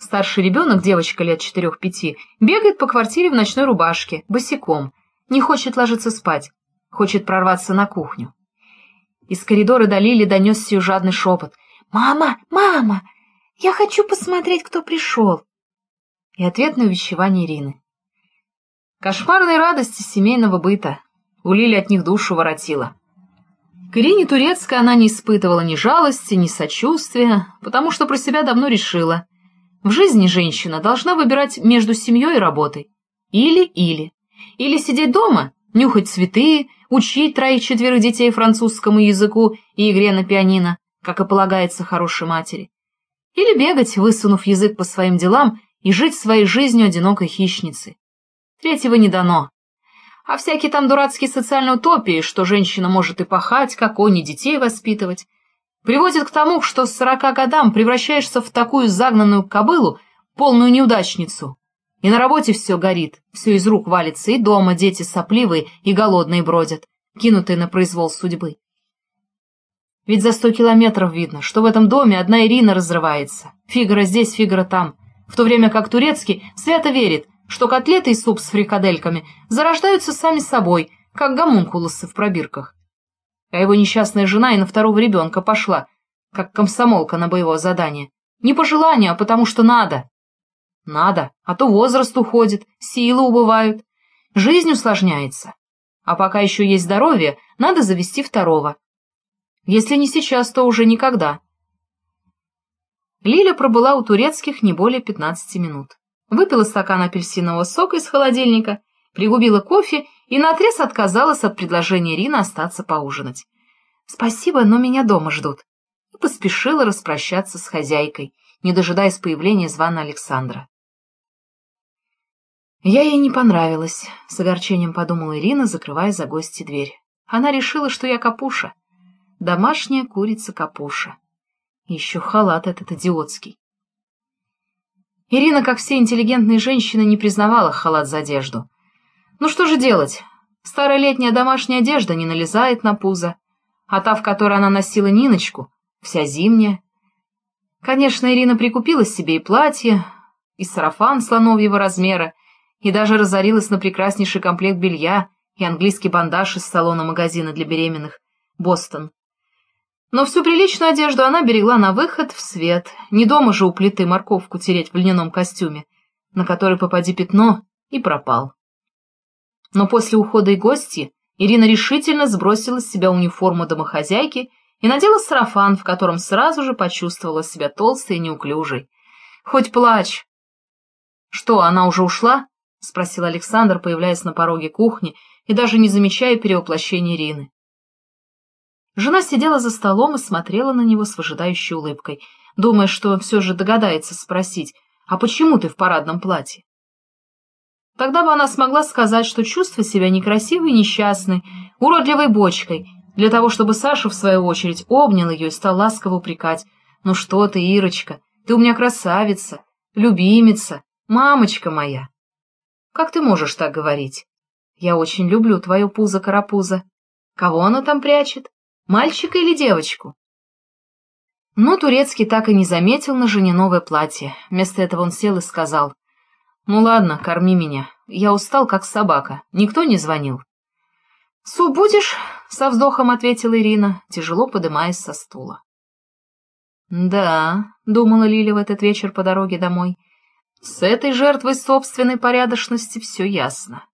Старший ребенок, девочка лет четырех-пяти, бегает по квартире в ночной рубашке, босиком, не хочет ложиться спать, хочет прорваться на кухню. Из коридора до Лили донесся ее жадный шепот. «Мама! Мама! Я хочу посмотреть, кто пришел!» И ответное увещевание Ирины. Кошмарные радости семейного быта. У Лили от них душу воротила. К Ирине Турецкой она не испытывала ни жалости, ни сочувствия, потому что про себя давно решила. В жизни женщина должна выбирать между семьей и работой. Или-или. Или сидеть дома, нюхать цветы, учить троих-четверых детей французскому языку и игре на пианино, как и полагается хорошей матери. Или бегать, высунув язык по своим делам, и жить своей жизнью одинокой хищницы. Третьего не дано. А всякие там дурацкие социальные утопии, что женщина может и пахать, как он, и детей воспитывать, приводит к тому, что с сорока годам превращаешься в такую загнанную кобылу, полную неудачницу, и на работе все горит, все из рук валится, и дома дети сопливые и голодные бродят, кинутые на произвол судьбы. Ведь за сто километров видно, что в этом доме одна Ирина разрывается. Фигаро здесь, Фигаро там. В то время как Турецкий свято верит, что котлеты и суп с фрикадельками зарождаются сами собой, как гомункулусы в пробирках. А его несчастная жена и на второго ребенка пошла, как комсомолка на боевое задание. Не по желанию, а потому что надо. Надо, а то возраст уходит, силы убывают, жизнь усложняется. А пока еще есть здоровье, надо завести второго. Если не сейчас, то уже никогда. Лиля пробыла у турецких не более 15 минут. Выпила стакан апельсинового сока из холодильника, пригубила кофе и наотрез отказалась от предложения Рины остаться поужинать. «Спасибо, но меня дома ждут». И поспешила распрощаться с хозяйкой, не дожидаясь появления звана Александра. Я ей не понравилась, с огорчением подумала Ирина, закрывая за гости дверь. Она решила, что я капуша. Домашняя курица-капуша. Еще халат этот идиотский. Ирина, как все интеллигентные женщины, не признавала халат за одежду. Ну что же делать? Старая летняя домашняя одежда не налезает на пузо, а та, в которой она носила Ниночку, вся зимняя. Конечно, Ирина прикупила себе и платье, и сарафан слоновьего размера, и даже разорилась на прекраснейший комплект белья и английский бандаж из салона магазина для беременных «Бостон». Но всю приличную одежду она берегла на выход в свет, не дома же у плиты морковку тереть в льняном костюме, на который попади пятно и пропал. Но после ухода и гости Ирина решительно сбросила с себя униформу домохозяйки и надела сарафан, в котором сразу же почувствовала себя толстой и неуклюжей. Хоть плачь. Что, она уже ушла? — спросил Александр, появляясь на пороге кухни и даже не замечая перевоплощения Ирины. Жена сидела за столом и смотрела на него с выжидающей улыбкой, думая, что все же догадается спросить, «А почему ты в парадном платье?» Тогда бы она смогла сказать, что чувствует себя некрасивой и несчастной, уродливой бочкой, для того, чтобы Саша, в свою очередь, обнял ее и стал ласково упрекать. «Ну что ты, Ирочка, ты у меня красавица, любимица, мамочка моя!» Как ты можешь так говорить? Я очень люблю твое пузо-карапузо. Кого оно там прячет? Мальчика или девочку? Но Турецкий так и не заметил на жене новое платье. Вместо этого он сел и сказал. «Ну ладно, корми меня. Я устал, как собака. Никто не звонил». «Суп будешь?» — со вздохом ответила Ирина, тяжело подымаясь со стула. «Да», — думала Лиля в этот вечер по дороге домой, — с этой жертвой собственной порядочности все ясно.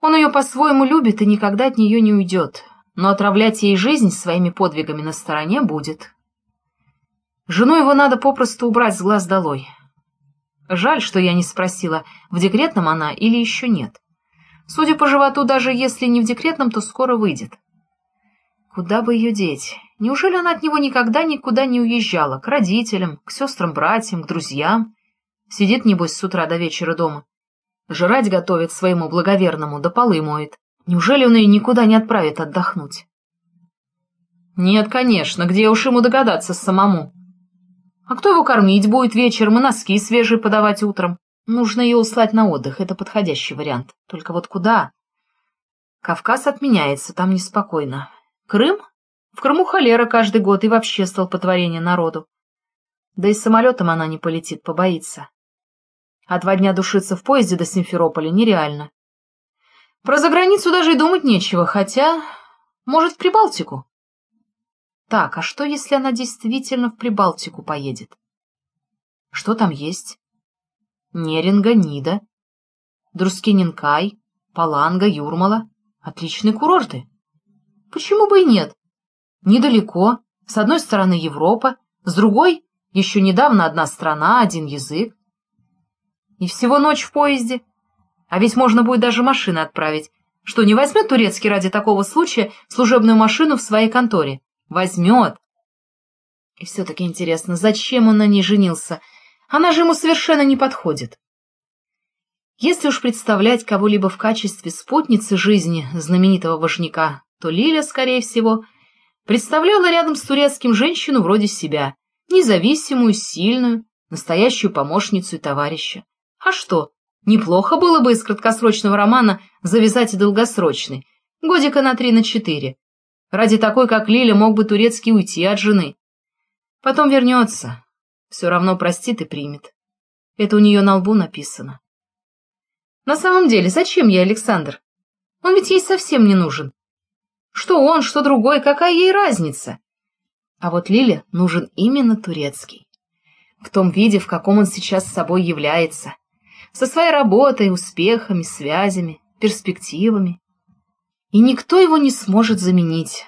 Он ее по-своему любит и никогда от нее не уйдет, но отравлять ей жизнь своими подвигами на стороне будет. Жену его надо попросту убрать с глаз долой. Жаль, что я не спросила, в декретном она или еще нет. Судя по животу, даже если не в декретном, то скоро выйдет. Куда бы ее деть? Неужели она от него никогда никуда не уезжала? К родителям, к сестрам-братьям, к друзьям? Сидит, небось, с утра до вечера дома. Жрать готовит своему благоверному, да полы моет. Неужели он ее никуда не отправит отдохнуть? Нет, конечно, где уж ему догадаться самому. А кто его кормить будет вечером и носки свежие подавать утром? Нужно ее услать на отдых, это подходящий вариант. Только вот куда? Кавказ отменяется, там неспокойно. Крым? В Крыму холера каждый год и вообще столпотворение народу. Да и самолетом она не полетит, побоится. А два дня душиться в поезде до Симферополя нереально. Про заграницу даже и думать нечего, хотя, может, в Прибалтику. Так, а что, если она действительно в Прибалтику поедет? Что там есть? Неринга, Нида, Друскининкай, Паланга, Юрмала. Отличные курорты. Почему бы и нет? Недалеко. С одной стороны Европа, с другой — еще недавно одна страна, один язык. И всего ночь в поезде. А ведь можно будет даже машины отправить. Что, не возьмет турецкий ради такого случая служебную машину в своей конторе? Возьмет. И все-таки интересно, зачем он на ней женился? Она же ему совершенно не подходит. Если уж представлять кого-либо в качестве спутницы жизни знаменитого вожняка, то Лиля, скорее всего, представляла рядом с турецким женщину вроде себя, независимую, сильную, настоящую помощницу и товарища. А что, неплохо было бы из краткосрочного романа завязать и долгосрочный, годика на три, на четыре. Ради такой, как Лиля, мог бы турецкий уйти от жены. Потом вернется, все равно простит и примет. Это у нее на лбу написано. На самом деле, зачем ей Александр? Он ведь ей совсем не нужен. Что он, что другой, какая ей разница? А вот Лиле нужен именно турецкий. В том виде, в каком он сейчас с собой является. Со своей работой, успехами, связями, перспективами. И никто его не сможет заменить.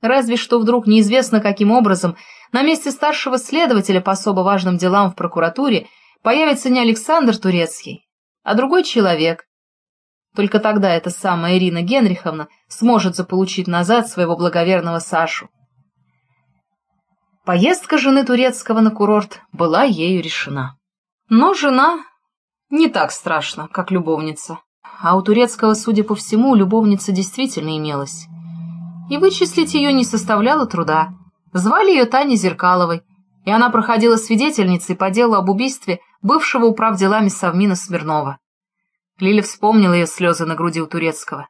Разве что вдруг неизвестно каким образом на месте старшего следователя по особо важным делам в прокуратуре появится не Александр Турецкий, а другой человек. Только тогда эта самая Ирина Генриховна сможет заполучить назад своего благоверного Сашу. Поездка жены Турецкого на курорт была ею решена. Но жена не так страшна, как любовница. А у Турецкого, судя по всему, любовница действительно имелась. И вычислить ее не составляло труда. Звали ее Таней Зеркаловой, и она проходила свидетельницей по делу об убийстве бывшего управ делами Совмина Смирнова. Лиля вспомнила ее слезы на груди у Турецкого.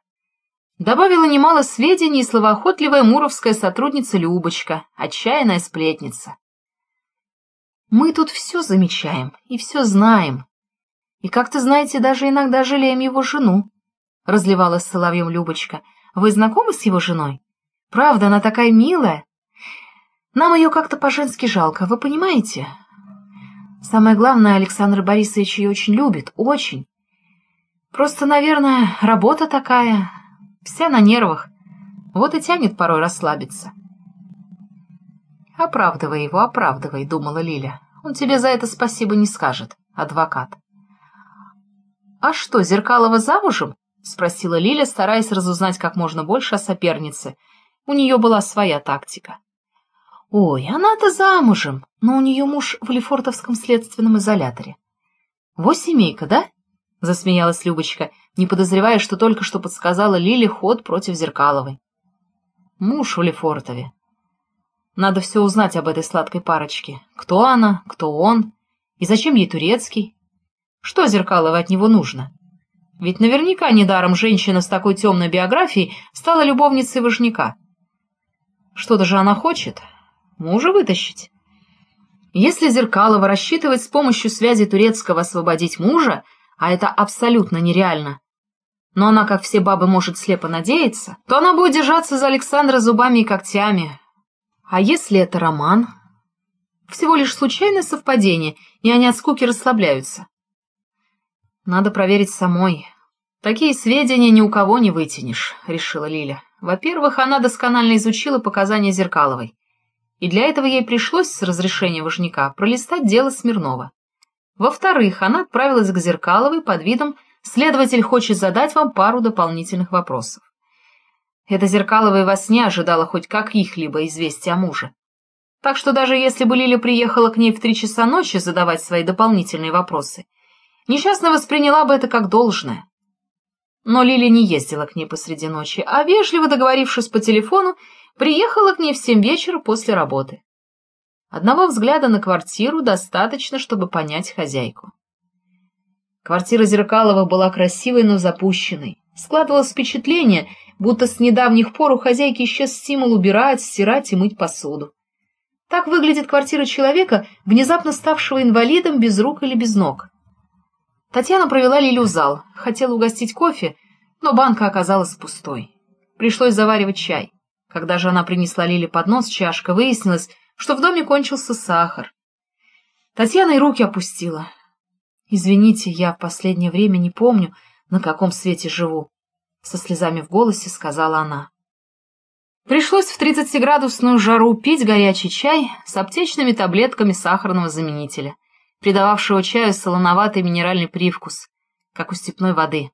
Добавила немало сведений и словоохотливая муровская сотрудница Любочка, отчаянная сплетница. «Мы тут все замечаем и все знаем. И, как ты знаете, даже иногда жалеем его жену», — разливалась соловьем Любочка. «Вы знакомы с его женой? Правда, она такая милая. Нам ее как-то по-женски жалко, вы понимаете? Самое главное, Александр Борисович ее очень любит, очень. Просто, наверное, работа такая, вся на нервах. Вот и тянет порой расслабиться. «Оправдывай его, оправдывай», — думала Лиля. «Он тебе за это спасибо не скажет, адвокат». «А что, Зеркалова замужем?» — спросила Лиля, стараясь разузнать как можно больше о сопернице. У нее была своя тактика. Ой, она-то замужем, но у нее муж в Лефортовском следственном изоляторе. Вот семейка, да? Засмеялась Любочка, не подозревая, что только что подсказала Лиле ход против Зеркаловой. Муж в Лефортове. Надо все узнать об этой сладкой парочке. Кто она, кто он, и зачем ей турецкий? Что Зеркалова от него нужно? Ведь наверняка недаром женщина с такой темной биографией стала любовницей вожняка. Что-то же она хочет, Мужа вытащить? Если Зеркалова рассчитывать с помощью связи турецкого освободить мужа, а это абсолютно нереально, но она, как все бабы, может слепо надеяться, то она будет держаться за Александра зубами и когтями. А если это роман? Всего лишь случайное совпадение, и они от скуки расслабляются. Надо проверить самой. Такие сведения ни у кого не вытянешь, — решила Лиля. Во-первых, она досконально изучила показания Зеркаловой и для этого ей пришлось с разрешения вожняка пролистать дело Смирнова. Во-вторых, она отправилась к Зеркаловой под видом «Следователь хочет задать вам пару дополнительных вопросов». Эта Зеркалова во сне ожидала хоть каких-либо известий о муже. Так что даже если бы Лиля приехала к ней в три часа ночи задавать свои дополнительные вопросы, несчастно восприняла бы это как должное. Но Лиля не ездила к ней посреди ночи, а, вежливо договорившись по телефону, Приехала к ней в семь вечера после работы. Одного взгляда на квартиру достаточно, чтобы понять хозяйку. Квартира Зеркалова была красивой, но запущенной. Складывалось впечатление, будто с недавних пор у хозяйки исчез стимул убирать, стирать и мыть посуду. Так выглядит квартира человека, внезапно ставшего инвалидом без рук или без ног. Татьяна провела Лилю в зал, хотела угостить кофе, но банка оказалась пустой. Пришлось заваривать чай. Когда же она принесла Лиле поднос, чашка, выяснилось, что в доме кончился сахар. Татьяна и руки опустила. «Извините, я в последнее время не помню, на каком свете живу», — со слезами в голосе сказала она. Пришлось в 30-градусную жару пить горячий чай с аптечными таблетками сахарного заменителя, придававшего чаю солоноватый минеральный привкус, как у степной воды.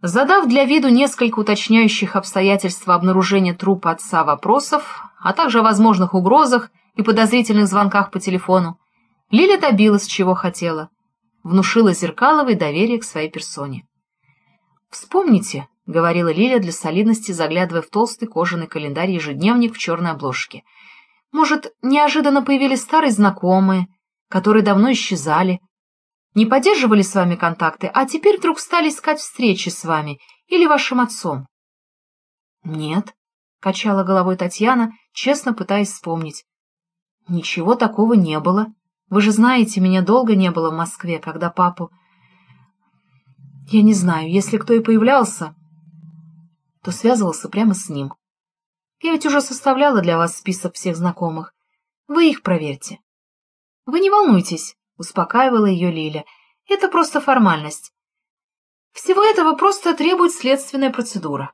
Задав для виду несколько уточняющих обстоятельств обнаружения трупа отца вопросов, а также о возможных угрозах и подозрительных звонках по телефону, Лиля добилась, чего хотела. Внушила Зеркаловой доверие к своей персоне. «Вспомните», — говорила Лиля для солидности, заглядывая в толстый кожаный календарь-ежедневник в черной обложке. «Может, неожиданно появились старые знакомые, которые давно исчезали, не поддерживали с вами контакты, а теперь вдруг стали искать встречи с вами или вашим отцом? — Нет, — качала головой Татьяна, честно пытаясь вспомнить. — Ничего такого не было. Вы же знаете, меня долго не было в Москве, когда папу... Я не знаю, если кто и появлялся, то связывался прямо с ним. Я ведь уже составляла для вас список всех знакомых. Вы их проверьте. Вы не волнуйтесь, успокаивала ее Лиля. Это просто формальность. Всего этого просто требует следственная процедура.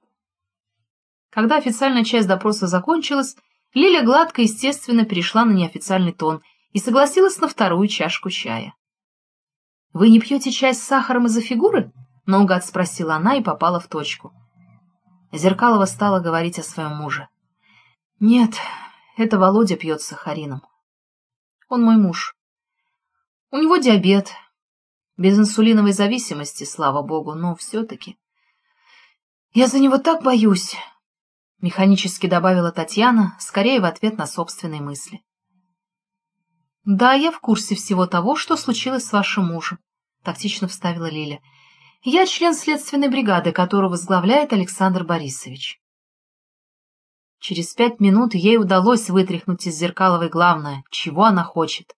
Когда официальная часть допроса закончилась, Лиля гладко, естественно, перешла на неофициальный тон и согласилась на вторую чашку чая. «Вы не пьете чай с сахаром из-за фигуры?» — наугад спросила она и попала в точку. Зеркалова стала говорить о своем муже. «Нет, это Володя пьет с сахарином. Он мой муж. У него диабет. Без инсулиновой зависимости, слава богу, но все-таки... Я за него так боюсь, — механически добавила Татьяна, скорее в ответ на собственные мысли. «Да, я в курсе всего того, что случилось с вашим мужем», — тактично вставила Лиля. «Я член следственной бригады, которую возглавляет Александр Борисович». Через пять минут ей удалось вытряхнуть из Зеркаловой главное, чего она хочет.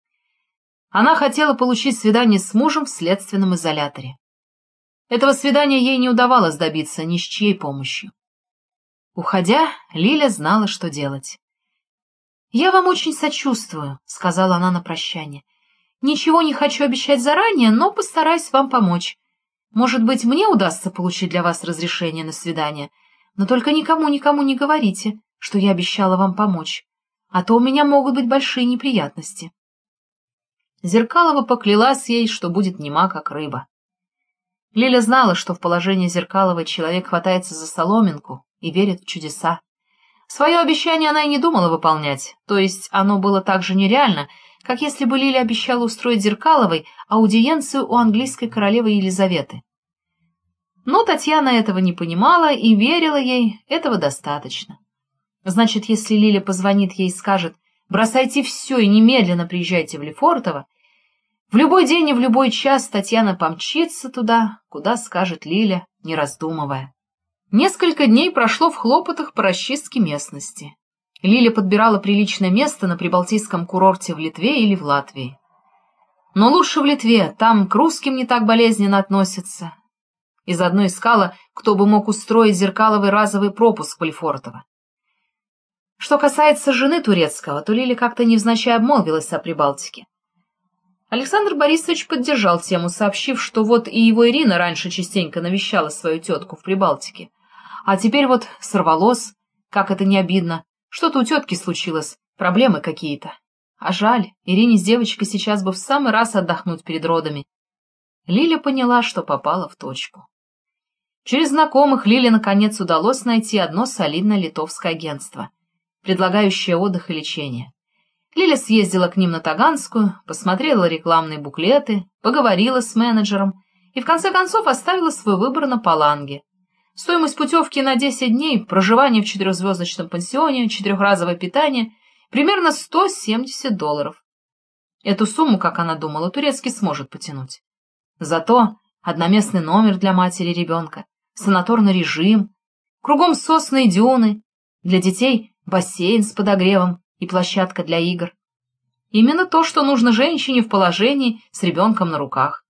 Она хотела получить свидание с мужем в следственном изоляторе. Этого свидания ей не удавалось добиться ни с чьей помощью. Уходя, Лиля знала, что делать. «Я вам очень сочувствую», — сказала она на прощание. «Ничего не хочу обещать заранее, но постараюсь вам помочь. Может быть, мне удастся получить для вас разрешение на свидание, но только никому-никому не говорите, что я обещала вам помочь, а то у меня могут быть большие неприятности». Зеркалова поклялась ей, что будет нема, как рыба. Лиля знала, что в положении Зеркаловой человек хватается за соломинку и верит в чудеса. Свое обещание она и не думала выполнять, то есть оно было так же нереально, как если бы Лиля обещала устроить Зеркаловой аудиенцию у английской королевы Елизаветы. Но Татьяна этого не понимала и верила ей, этого достаточно. Значит, если Лиля позвонит ей и скажет Бросайте все и немедленно приезжайте в Лефортово. В любой день и в любой час Татьяна помчится туда, куда скажет Лиля, не раздумывая. Несколько дней прошло в хлопотах по расчистке местности. Лиля подбирала приличное место на прибалтийском курорте в Литве или в Латвии. Но лучше в Литве, там к русским не так болезненно относятся. Из одной искала, кто бы мог устроить зеркаловый разовый пропуск в Лефортово. Что касается жены турецкого, то Лили как-то невзначай обмолвилась о Прибалтике. Александр Борисович поддержал тему, сообщив, что вот и его Ирина раньше частенько навещала свою тетку в Прибалтике. А теперь вот сорвалось, как это не обидно. Что-то у тетки случилось, проблемы какие-то. А жаль, Ирине с девочкой сейчас бы в самый раз отдохнуть перед родами. Лиля поняла, что попала в точку. Через знакомых Лиле наконец удалось найти одно солидное литовское агентство — предлагающая отдых и лечение. Лиля съездила к ним на Таганскую, посмотрела рекламные буклеты, поговорила с менеджером и в конце концов оставила свой выбор на Паланге. Стоимость путевки на 10 дней, проживание в четырехзвездочном пансионе, четырехразовое питание — примерно 170 долларов. Эту сумму, как она думала, турецкий сможет потянуть. Зато одноместный номер для матери ребенка, санаторный режим, кругом сосны и дюны, для детей бассейн с подогревом и площадка для игр. Именно то, что нужно женщине в положении с ребенком на руках.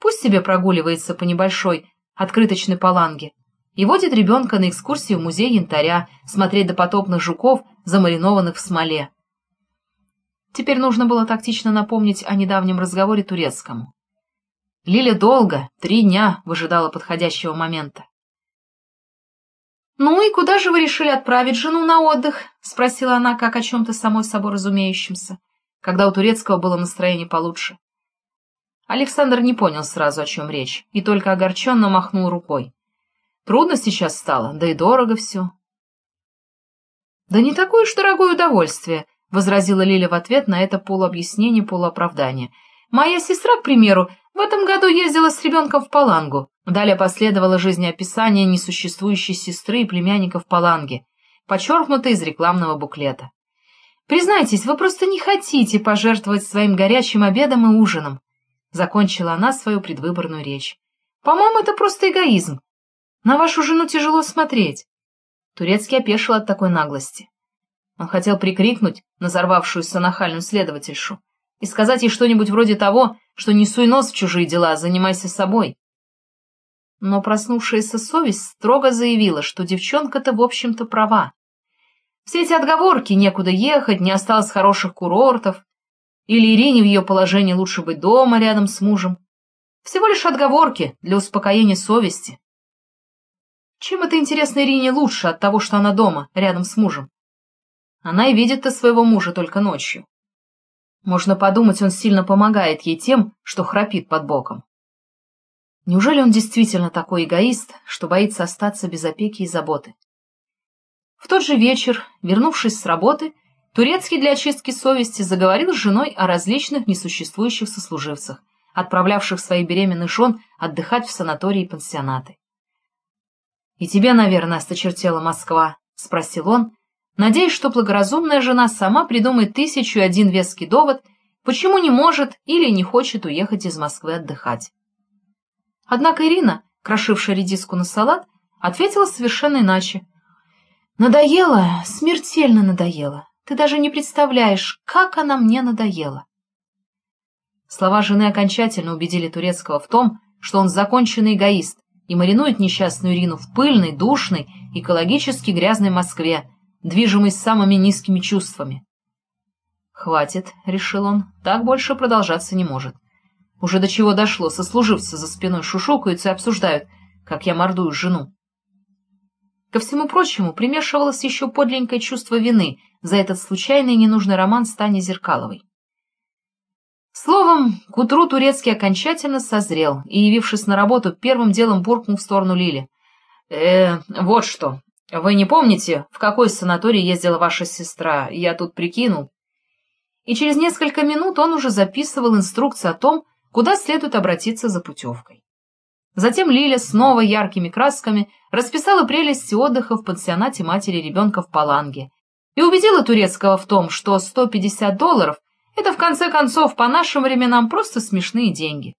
Пусть себе прогуливается по небольшой открыточной паланге и водит ребенка на экскурсию в музей янтаря смотреть допотопных жуков, замаринованных в смоле. Теперь нужно было тактично напомнить о недавнем разговоре турецкому. Лиля долго, три дня, выжидала подходящего момента. «Ну и куда же вы решили отправить жену на отдых?» — спросила она, как о чем-то самой собой разумеющемся, когда у турецкого было настроение получше. Александр не понял сразу, о чем речь, и только огорченно махнул рукой. Трудно сейчас стало, да и дорого все. «Да не такое уж дорогое удовольствие», — возразила Лиля в ответ на это полуобъяснение, полуоправдание. «Моя сестра, к примеру, в этом году ездила с ребенком в Палангу. Далее последовало жизнеописание несуществующей сестры и племянника в Паланге, подчеркнутое из рекламного буклета. «Признайтесь, вы просто не хотите пожертвовать своим горячим обедом и ужином», — закончила она свою предвыборную речь. «По-моему, это просто эгоизм. На вашу жену тяжело смотреть». Турецкий опешил от такой наглости. Он хотел прикрикнуть на взорвавшуюся нахальную следовательшу и сказать ей что-нибудь вроде того, что не суй нос в чужие дела, занимайся собой. Но проснувшаяся совесть строго заявила, что девчонка-то, в общем-то, права. Все эти отговорки, некуда ехать, не осталось хороших курортов, или Ирине в ее положении лучше быть дома рядом с мужем. Всего лишь отговорки для успокоения совести. Чем это, интересно, Ирине лучше от того, что она дома, рядом с мужем? Она и видит-то своего мужа только ночью. Можно подумать, он сильно помогает ей тем, что храпит под боком. Неужели он действительно такой эгоист, что боится остаться без опеки и заботы? В тот же вечер, вернувшись с работы, Турецкий для очистки совести заговорил с женой о различных несуществующих сослуживцах, отправлявших своих беременных жен отдыхать в санатории и пансионаты. «И тебе, наверное, осточертела Москва?» — спросил он, надеясь, что благоразумная жена сама придумает тысячу и один веский довод, почему не может или не хочет уехать из Москвы отдыхать. Однако Ирина, крошившая редиску на салат, ответила совершенно иначе. «Надоело, смертельно надоело. Ты даже не представляешь, как она мне надоела». Слова жены окончательно убедили Турецкого в том, что он законченный эгоист и маринует несчастную Ирину в пыльной, душной, экологически грязной Москве, движимый самыми низкими чувствами. «Хватит», — решил он, — «так больше продолжаться не может. Уже до чего дошло, сослуживцы за спиной шушукаются и обсуждают, как я мордую жену». Ко всему прочему, примешивалось еще подленькое чувство вины за этот случайный ненужный роман с Таней Зеркаловой. Словом, к утру Турецкий окончательно созрел и, явившись на работу, первым делом буркнул в сторону Лили. «Э, вот что, вы не помните, в какой санаторий ездила ваша сестра? Я тут прикинул. И через несколько минут он уже записывал инструкцию о том, куда следует обратиться за путевкой. Затем Лиля снова яркими красками расписала прелести отдыха в пансионате матери ребенка в Паланге и убедила Турецкого в том, что 150 долларов — это, в конце концов, по нашим временам просто смешные деньги.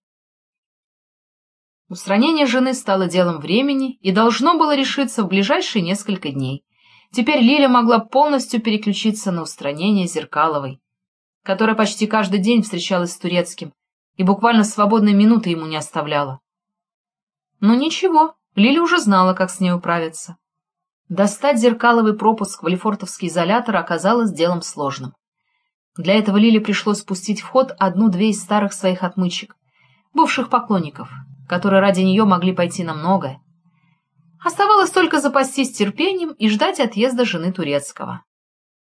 Устранение жены стало делом времени и должно было решиться в ближайшие несколько дней. Теперь Лиля могла полностью переключиться на устранение Зеркаловой, которая почти каждый день встречалась с Турецким и буквально свободной минуты ему не оставляла. Но ничего, Лиля уже знала, как с ней управиться. Достать зеркаловый пропуск в Лефортовский изолятор оказалось делом сложным. Для этого Лиле пришлось спустить в ход одну-две из старых своих отмычек, бывших поклонников, которые ради нее могли пойти на многое. Оставалось только запастись терпением и ждать отъезда жены Турецкого.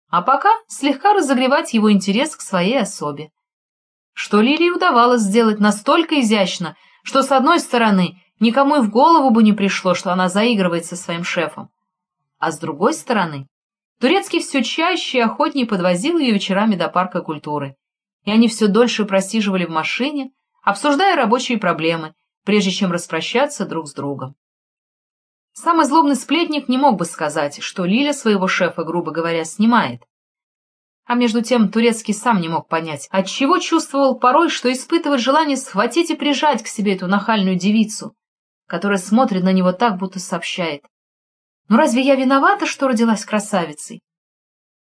А пока слегка разогревать его интерес к своей особе. Что Лилии удавалось сделать настолько изящно, что, с одной стороны, никому и в голову бы не пришло, что она заигрывает со своим шефом. А с другой стороны, Турецкий все чаще и охотнее подвозил ее вечерами до парка культуры, и они все дольше просиживали в машине, обсуждая рабочие проблемы, прежде чем распрощаться друг с другом. Самый злобный сплетник не мог бы сказать, что Лиля своего шефа, грубо говоря, снимает. А между тем Турецкий сам не мог понять, отчего чувствовал порой, что испытывает желание схватить и прижать к себе эту нахальную девицу, которая смотрит на него так, будто сообщает. «Ну разве я виновата, что родилась красавицей?